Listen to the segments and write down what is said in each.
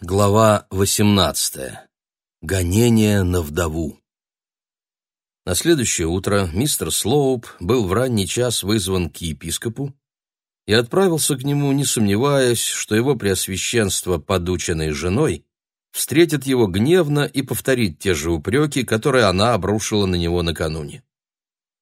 Глава 18. Гонение на вдову. На следующее утро мистер Слоуп был в ранний час вызван к епископу и отправился к нему, не сомневаясь, что его преосвященство, подученной женой, встретит его гневно и повторит те же упреки, которые она обрушила на него накануне.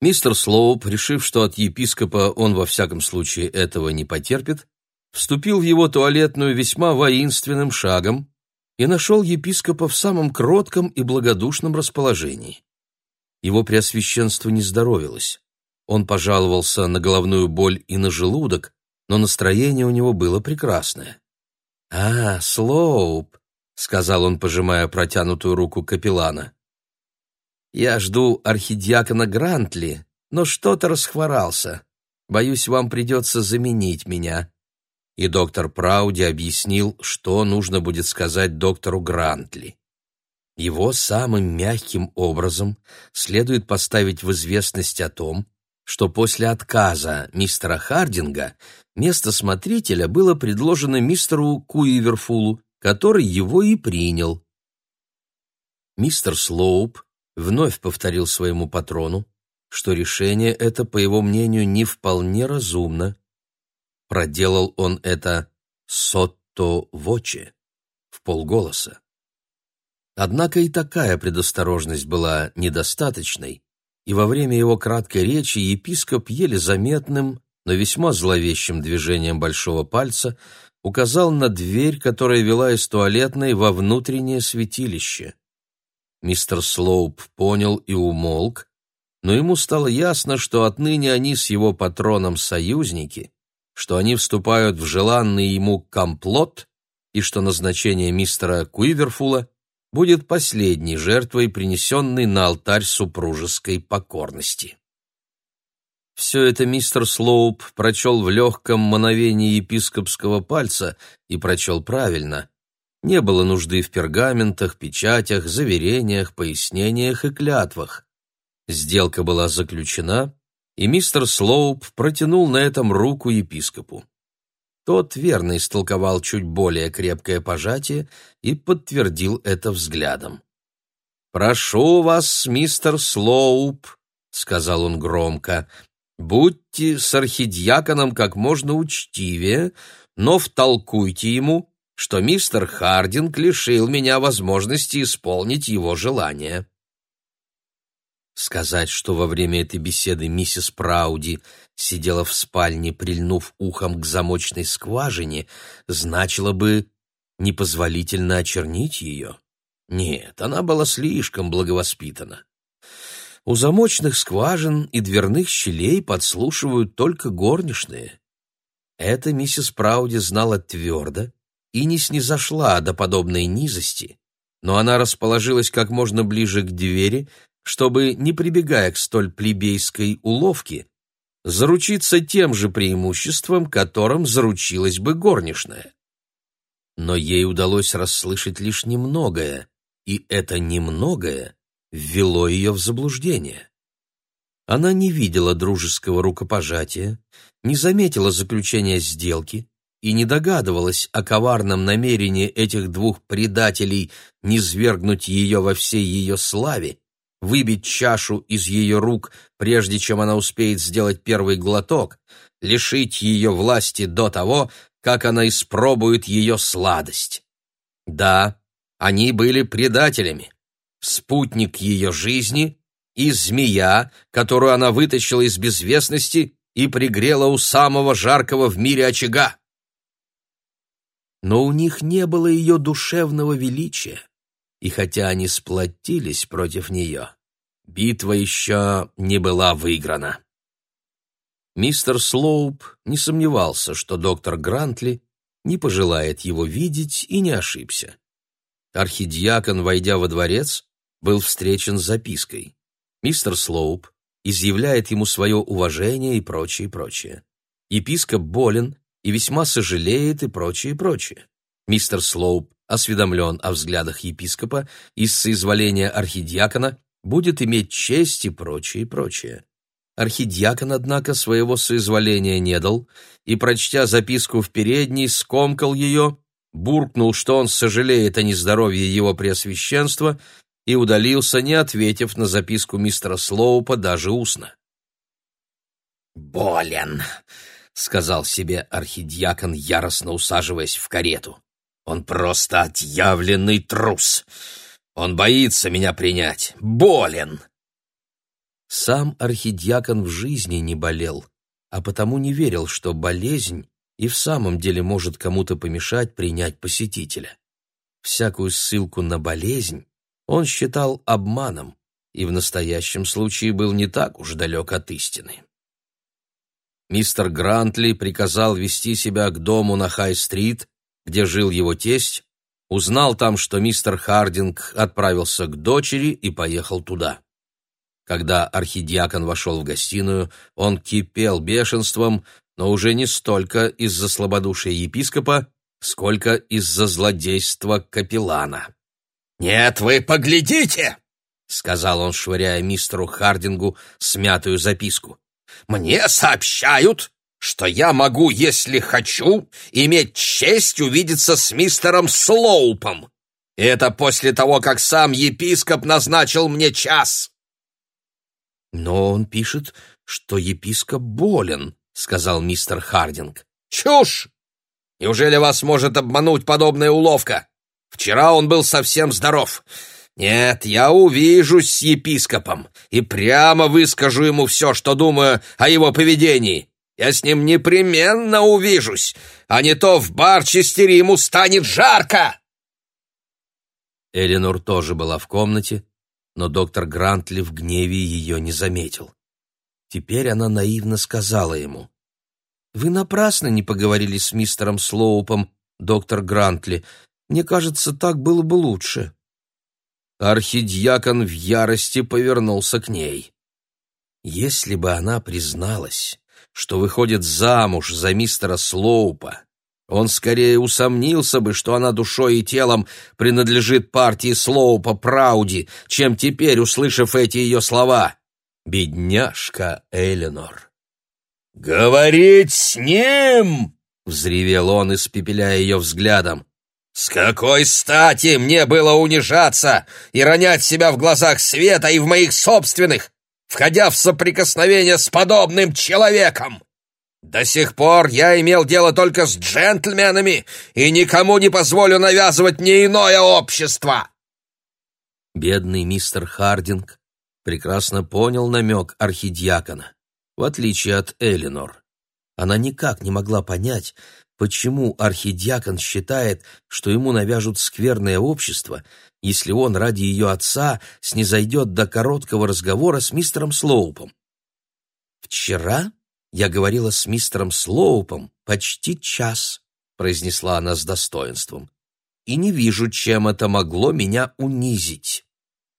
Мистер Слоуп, решив, что от епископа он во всяком случае этого не потерпит, вступил в его туалетную весьма воинственным шагом и нашел епископа в самом кротком и благодушном расположении. Его преосвященство не здоровилось. Он пожаловался на головную боль и на желудок, но настроение у него было прекрасное. «А, Слоуп», — сказал он, пожимая протянутую руку капеллана. «Я жду архидиакона Грантли, но что-то расхворался. Боюсь, вам придется заменить меня и доктор Прауди объяснил, что нужно будет сказать доктору Грантли. Его самым мягким образом следует поставить в известность о том, что после отказа мистера Хардинга место смотрителя было предложено мистеру Куиверфулу, который его и принял. Мистер Слоуп вновь повторил своему патрону, что решение это, по его мнению, не вполне разумно, Проделал он это сотто воче, в полголоса. Однако и такая предосторожность была недостаточной, и во время его краткой речи епископ еле заметным, но весьма зловещим движением большого пальца указал на дверь, которая вела из туалетной во внутреннее святилище. Мистер Слоуп понял и умолк, но ему стало ясно, что отныне они с его патроном союзники, что они вступают в желанный ему комплот и что назначение мистера Куиверфула будет последней жертвой, принесенной на алтарь супружеской покорности. Все это мистер Слоуп прочел в легком мановении епископского пальца и прочел правильно. Не было нужды в пергаментах, печатях, заверениях, пояснениях и клятвах. Сделка была заключена, и мистер Слоуп протянул на этом руку епископу. Тот верно истолковал чуть более крепкое пожатие и подтвердил это взглядом. «Прошу вас, мистер Слоуп», — сказал он громко, — «будьте с архидиаконом как можно учтивее, но втолкуйте ему, что мистер Хардинг лишил меня возможности исполнить его желание». Сказать, что во время этой беседы миссис Прауди сидела в спальне, прильнув ухом к замочной скважине, значило бы непозволительно очернить ее. Нет, она была слишком благовоспитана. У замочных скважин и дверных щелей подслушивают только горничные. Это миссис Прауди знала твердо и не снизошла до подобной низости, но она расположилась как можно ближе к двери, чтобы, не прибегая к столь плебейской уловке, заручиться тем же преимуществом, которым заручилась бы горничная. Но ей удалось расслышать лишь немногое, и это немногое ввело ее в заблуждение. Она не видела дружеского рукопожатия, не заметила заключения сделки и не догадывалась о коварном намерении этих двух предателей низвергнуть ее во всей ее славе выбить чашу из ее рук, прежде чем она успеет сделать первый глоток, лишить ее власти до того, как она испробует ее сладость. Да, они были предателями. Спутник ее жизни и змея, которую она вытащила из безвестности и пригрела у самого жаркого в мире очага. Но у них не было ее душевного величия и хотя они сплотились против нее, битва еще не была выиграна. Мистер Слоуп не сомневался, что доктор Грантли не пожелает его видеть и не ошибся. Архидиакон, войдя во дворец, был встречен с запиской. Мистер Слоуп изъявляет ему свое уважение и прочее, прочее. Епископ болен и весьма сожалеет и прочее, прочее. Мистер Слоуп осведомлен о взглядах епископа и соизволения архидиакона будет иметь честь и прочее, прочее. Архидиакон, однако, своего соизволения не дал и, прочтя записку в передней, скомкал ее буркнул, что он сожалеет о нездоровье его преосвященства, и удалился, не ответив на записку мистера Слоупа даже устно. «Болен», — сказал себе архидиакон, яростно усаживаясь в карету. «Он просто отъявленный трус. Он боится меня принять. Болен!» Сам архидиакон в жизни не болел, а потому не верил, что болезнь и в самом деле может кому-то помешать принять посетителя. Всякую ссылку на болезнь он считал обманом и в настоящем случае был не так уж далек от истины. Мистер Грантли приказал вести себя к дому на Хай-стрит, где жил его тесть, узнал там, что мистер Хардинг отправился к дочери и поехал туда. Когда архидиакон вошел в гостиную, он кипел бешенством, но уже не столько из-за слабодушия епископа, сколько из-за злодейства капеллана. «Нет, вы поглядите!» — сказал он, швыряя мистеру Хардингу смятую записку. «Мне сообщают, что я могу, если хочу, иметь честь увидеться с мистером Слоупом. Это после того, как сам епископ назначил мне час». «Но он пишет, что епископ болен», — сказал мистер Хардинг. «Чушь! Неужели вас может обмануть подобная уловка? Вчера он был совсем здоров. Нет, я увижусь с епископом и прямо выскажу ему все, что думаю о его поведении. Я с ним непременно увижусь, а не то в Барчестере ему станет жарко!» Эленор тоже была в комнате, но доктор Грантли в гневе ее не заметил. Теперь она наивно сказала ему. «Вы напрасно не поговорили с мистером Слоупом, доктор Грантли. Мне кажется, так было бы лучше». Архидьякон в ярости повернулся к ней. Если бы она призналась, что выходит замуж за мистера Слоупа, он скорее усомнился бы, что она душой и телом принадлежит партии Слоупа Прауди, чем теперь, услышав эти ее слова. Бедняжка Эленор. «Говорить с ним!» — взревел он, испепеляя ее взглядом. «С какой стати мне было унижаться и ронять себя в глазах света и в моих собственных, входя в соприкосновение с подобным человеком?» До сих пор я имел дело только с джентльменами и никому не позволю навязывать мне иное общество. Бедный мистер Хардинг прекрасно понял намек архидиакона, в отличие от Элинор. Она никак не могла понять, почему архидиакон считает, что ему навяжут скверное общество, если он ради ее отца снизойдет до короткого разговора с мистером Слоупом. Вчера я говорила с мистером Слоупом почти час, произнесла она с достоинством, и не вижу, чем это могло меня унизить.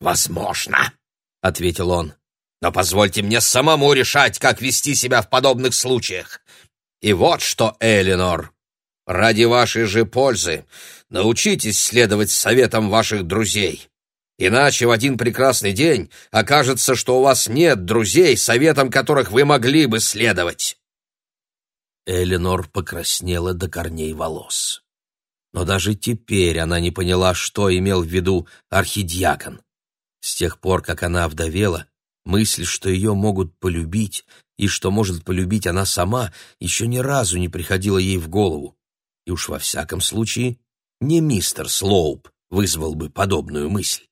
Возможно, ответил он. Но позвольте мне самому решать, как вести себя в подобных случаях. И вот что, Элинор, ради вашей же пользы научитесь следовать советам ваших друзей. Иначе в один прекрасный день окажется, что у вас нет друзей, советам которых вы могли бы следовать. Эленор покраснела до корней волос. Но даже теперь она не поняла, что имел в виду архидиакон. С тех пор, как она овдовела, мысль, что ее могут полюбить и что может полюбить она сама, еще ни разу не приходила ей в голову. И уж во всяком случае не мистер Слоуп вызвал бы подобную мысль.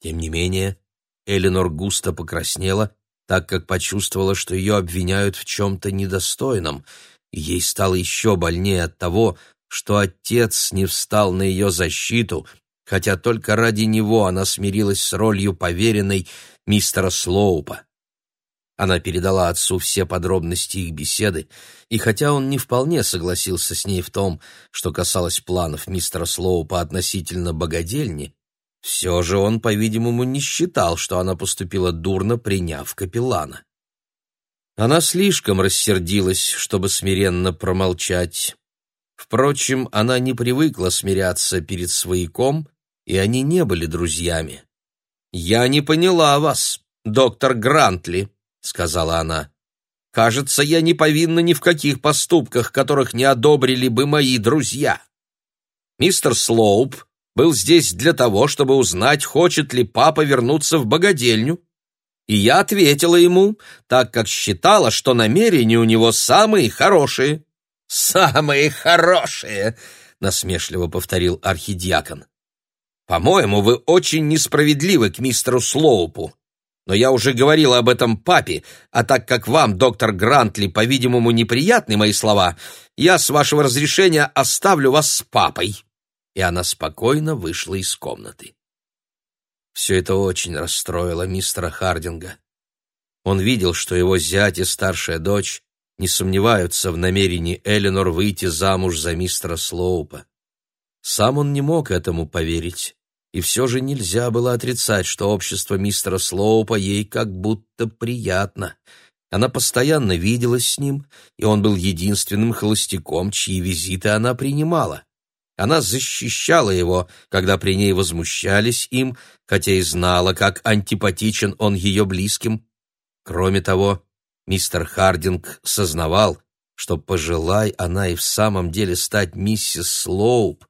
Тем не менее, Эленор густо покраснела, так как почувствовала, что ее обвиняют в чем-то недостойном, и ей стало еще больнее от того, что отец не встал на ее защиту, хотя только ради него она смирилась с ролью поверенной мистера Слоупа. Она передала отцу все подробности их беседы, и хотя он не вполне согласился с ней в том, что касалось планов мистера Слоупа относительно богадельни, все же он, по-видимому, не считал, что она поступила дурно, приняв капеллана. Она слишком рассердилась, чтобы смиренно промолчать. Впрочем, она не привыкла смиряться перед свояком, и они не были друзьями. «Я не поняла вас, доктор Грантли», — сказала она. «Кажется, я не повинна ни в каких поступках, которых не одобрили бы мои друзья». Мистер Слоуп был здесь для того, чтобы узнать, хочет ли папа вернуться в богадельню. И я ответила ему, так как считала, что намерения у него самые хорошие. «Самые хорошие!» — насмешливо повторил архидиакон. «По-моему, вы очень несправедливы к мистеру Слоупу. Но я уже говорила об этом папе, а так как вам, доктор Грантли, по-видимому, неприятны мои слова, я, с вашего разрешения, оставлю вас с папой». И она спокойно вышла из комнаты. Все это очень расстроило мистера Хардинга. Он видел, что его зять и старшая дочь не сомневаются в намерении Эленор выйти замуж за мистера Слоупа. Сам он не мог этому поверить, и все же нельзя было отрицать, что общество мистера Слоупа ей как будто приятно. Она постоянно виделась с ним, и он был единственным холостяком, чьи визиты она принимала. Она защищала его, когда при ней возмущались им, хотя и знала, как антипатичен он ее близким. Кроме того, мистер Хардинг сознавал, что, пожелай она и в самом деле стать миссис Слоуп,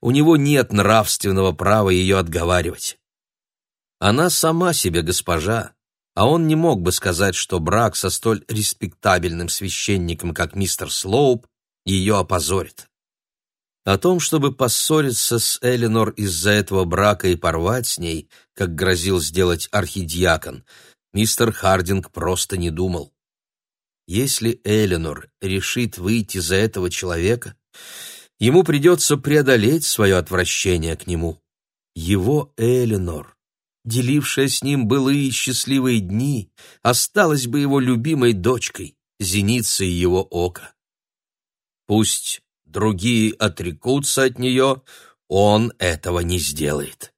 у него нет нравственного права ее отговаривать. Она сама себе госпожа, а он не мог бы сказать, что брак со столь респектабельным священником, как мистер Слоуп, ее опозорит. О том, чтобы поссориться с Эленор из-за этого брака и порвать с ней, как грозил сделать архидиакон, мистер Хардинг просто не думал. Если Эленор решит выйти за этого человека, ему придется преодолеть свое отвращение к нему. Его Эленор, делившая с ним былые счастливые дни, осталась бы его любимой дочкой, зеницей его ока. Пусть другие отрекутся от нее, он этого не сделает.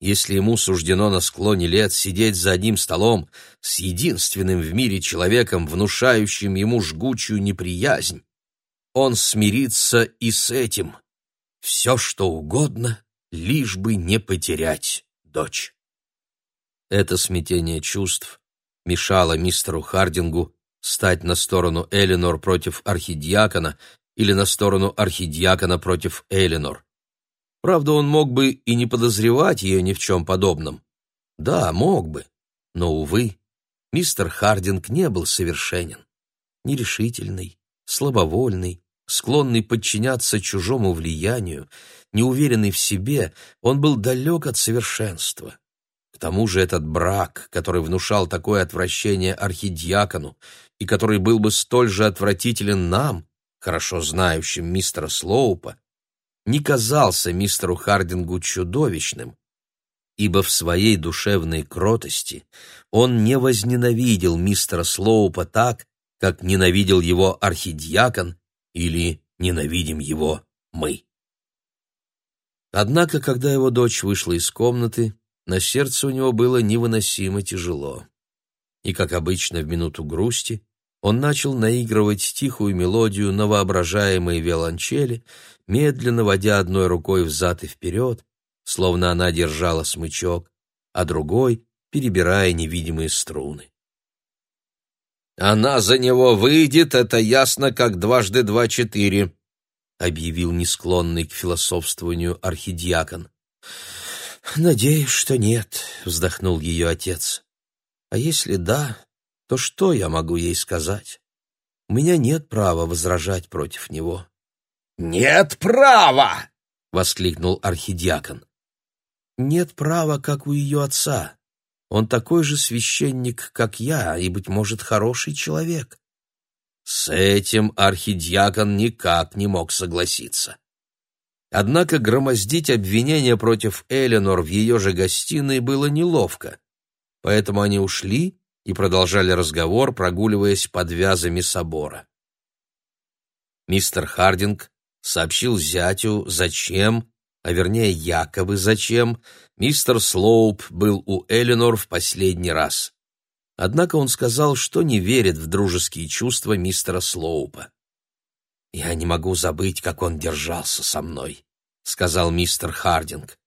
Если ему суждено на склоне лет сидеть за одним столом с единственным в мире человеком, внушающим ему жгучую неприязнь, он смирится и с этим. Все, что угодно, лишь бы не потерять дочь. Это смятение чувств мешало мистеру Хардингу стать на сторону Эленор против архидиакона или на сторону архидиакона против Эленор. Правда, он мог бы и не подозревать ее ни в чем подобном. Да, мог бы, но, увы, мистер Хардинг не был совершенен. Нерешительный, слабовольный, склонный подчиняться чужому влиянию, неуверенный в себе, он был далек от совершенства. К тому же этот брак, который внушал такое отвращение архидиакону и который был бы столь же отвратителен нам, хорошо знающим мистера Слоупа, не казался мистеру Хардингу чудовищным, ибо в своей душевной кротости он не возненавидел мистера Слоупа так, как ненавидел его архидиакон или ненавидим его мы. Однако, когда его дочь вышла из комнаты, на сердце у него было невыносимо тяжело. И, как обычно, в минуту грусти он начал наигрывать тихую мелодию на воображаемой виолончели, медленно водя одной рукой взад и вперед, словно она держала смычок, а другой перебирая невидимые струны. «Она за него выйдет, это ясно, как дважды два четыре», — объявил несклонный к философствованию архидиакон. «Надеюсь, что нет», — вздохнул ее отец. «А если да, то что я могу ей сказать? У меня нет права возражать против него. «Нет права!» — воскликнул архидиакон. «Нет права, как у ее отца. Он такой же священник, как я, и, быть может, хороший человек». С этим архидиакон никак не мог согласиться. Однако громоздить обвинения против Эленор в ее же гостиной было неловко, поэтому они ушли и продолжали разговор, прогуливаясь под вязами собора. Мистер Хардинг сообщил зятю, зачем, а вернее якобы зачем, мистер Слоуп был у Эленор в последний раз. Однако он сказал, что не верит в дружеские чувства мистера Слоупа. «Я не могу забыть, как он держался со мной», — сказал мистер Хардинг.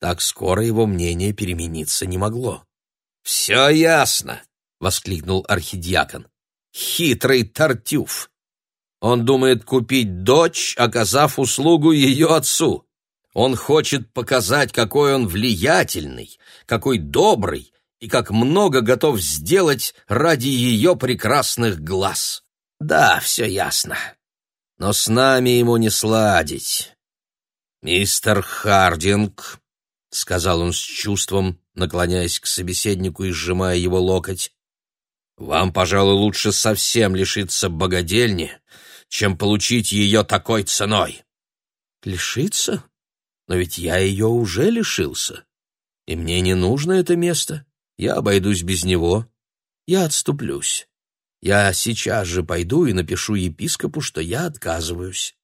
Так скоро его мнение перемениться не могло. «Все ясно!» — воскликнул архидиакон. «Хитрый тартюф! Он думает купить дочь, оказав услугу ее отцу. Он хочет показать, какой он влиятельный, какой добрый и как много готов сделать ради ее прекрасных глаз. Да, все ясно. Но с нами ему не сладить. «Мистер Хардинг», — сказал он с чувством, наклоняясь к собеседнику и сжимая его локоть, «вам, пожалуй, лучше совсем лишиться богадельни, чем получить ее такой ценой». «Лишиться? Но ведь я ее уже лишился, и мне не нужно это место. Я обойдусь без него. Я отступлюсь. Я сейчас же пойду и напишу епископу, что я отказываюсь.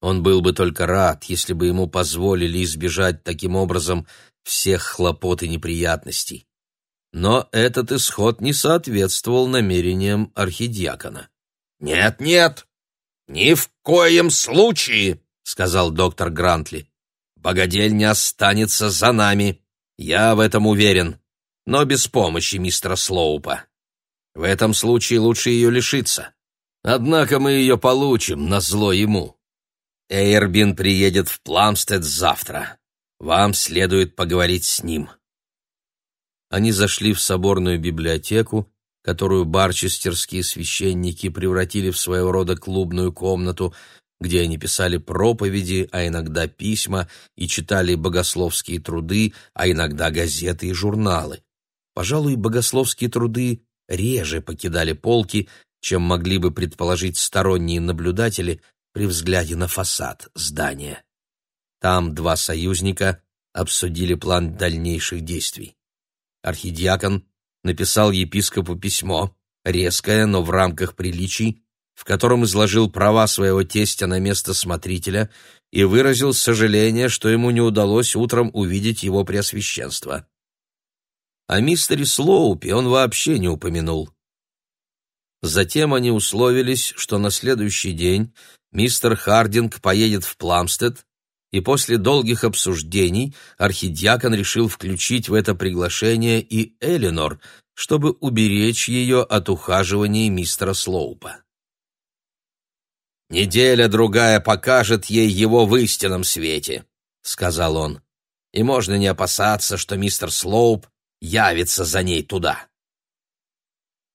Он был бы только рад, если бы ему позволили избежать таким образом всех хлопот и неприятностей. Но этот исход не соответствовал намерениям архидиакона. «Нет, нет, ни в коем случае!» — сказал доктор Грантли. «Богодель не останется за нами, я в этом уверен, но без помощи мистера Слоупа. В этом случае лучше ее лишиться. Однако мы ее получим, назло ему. Эйрбин приедет в Пламстед завтра. Вам следует поговорить с ним. Они зашли в соборную библиотеку, которую барчестерские священники превратили в своего рода клубную комнату, где они писали проповеди, а иногда письма, и читали богословские труды, а иногда газеты и журналы. Пожалуй, богословские труды реже покидали полки, чем могли бы предположить сторонние наблюдатели, при взгляде на фасад здания. Там два союзника обсудили план дальнейших действий. Архидиакон написал епископу письмо, резкое, но в рамках приличий, в котором изложил права своего тестя на место смотрителя и выразил сожаление, что ему не удалось утром увидеть его преосвященство. О мистере Слоупе он вообще не упомянул. Затем они условились, что на следующий день мистер Хардинг поедет в Пламстед, и после долгих обсуждений архидиакон решил включить в это приглашение и Элинор, чтобы уберечь ее от ухаживания мистера Слоупа. «Неделя-другая покажет ей его в истинном свете», — сказал он, — «и можно не опасаться, что мистер Слоуп явится за ней туда».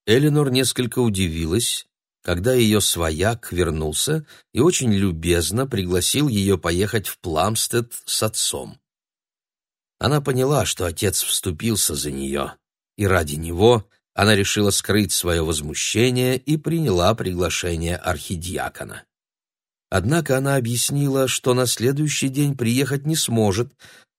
Элинор несколько удивилась, когда ее свояк вернулся и очень любезно пригласил ее поехать в Пламстед с отцом. Она поняла, что отец вступился за нее, и ради него она решила скрыть свое возмущение и приняла приглашение архидиакона. Однако она объяснила, что на следующий день приехать не сможет,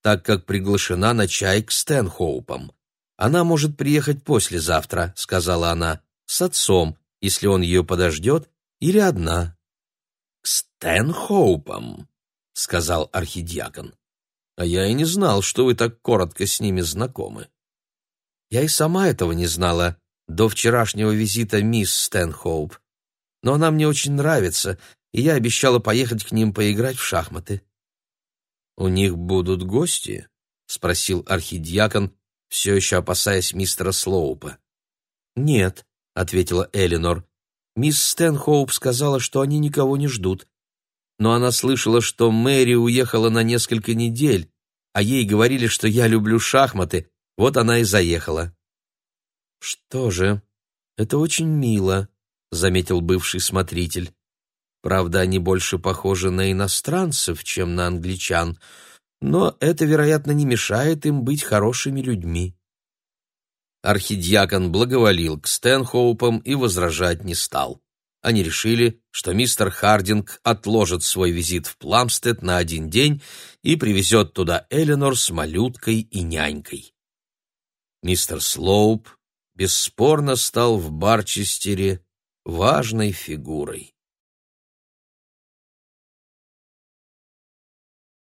так как приглашена на чай к Стэнхоупам. «Она может приехать послезавтра», — сказала она, — «с отцом, если он ее подождет, или одна. — К Стэнхоупам, — сказал архидиакон. — А я и не знал, что вы так коротко с ними знакомы. Я и сама этого не знала до вчерашнего визита мисс Стэнхоуп. Но она мне очень нравится, и я обещала поехать к ним поиграть в шахматы. — У них будут гости? — спросил архидиакон, все еще опасаясь мистера Слоупа. — Нет, — ответила Элинор. «Мисс Стэнхоуп сказала, что они никого не ждут. Но она слышала, что Мэри уехала на несколько недель, а ей говорили, что я люблю шахматы, вот она и заехала». «Что же, это очень мило», — заметил бывший смотритель. «Правда, они больше похожи на иностранцев, чем на англичан, но это, вероятно, не мешает им быть хорошими людьми» архидиакон благоволил к Стэнхоупам и возражать не стал. Они решили, что мистер Хардинг отложит свой визит в Пламстед на один день и привезет туда Эленор с малюткой и нянькой. Мистер Слоуп бесспорно стал в Барчестере важной фигурой.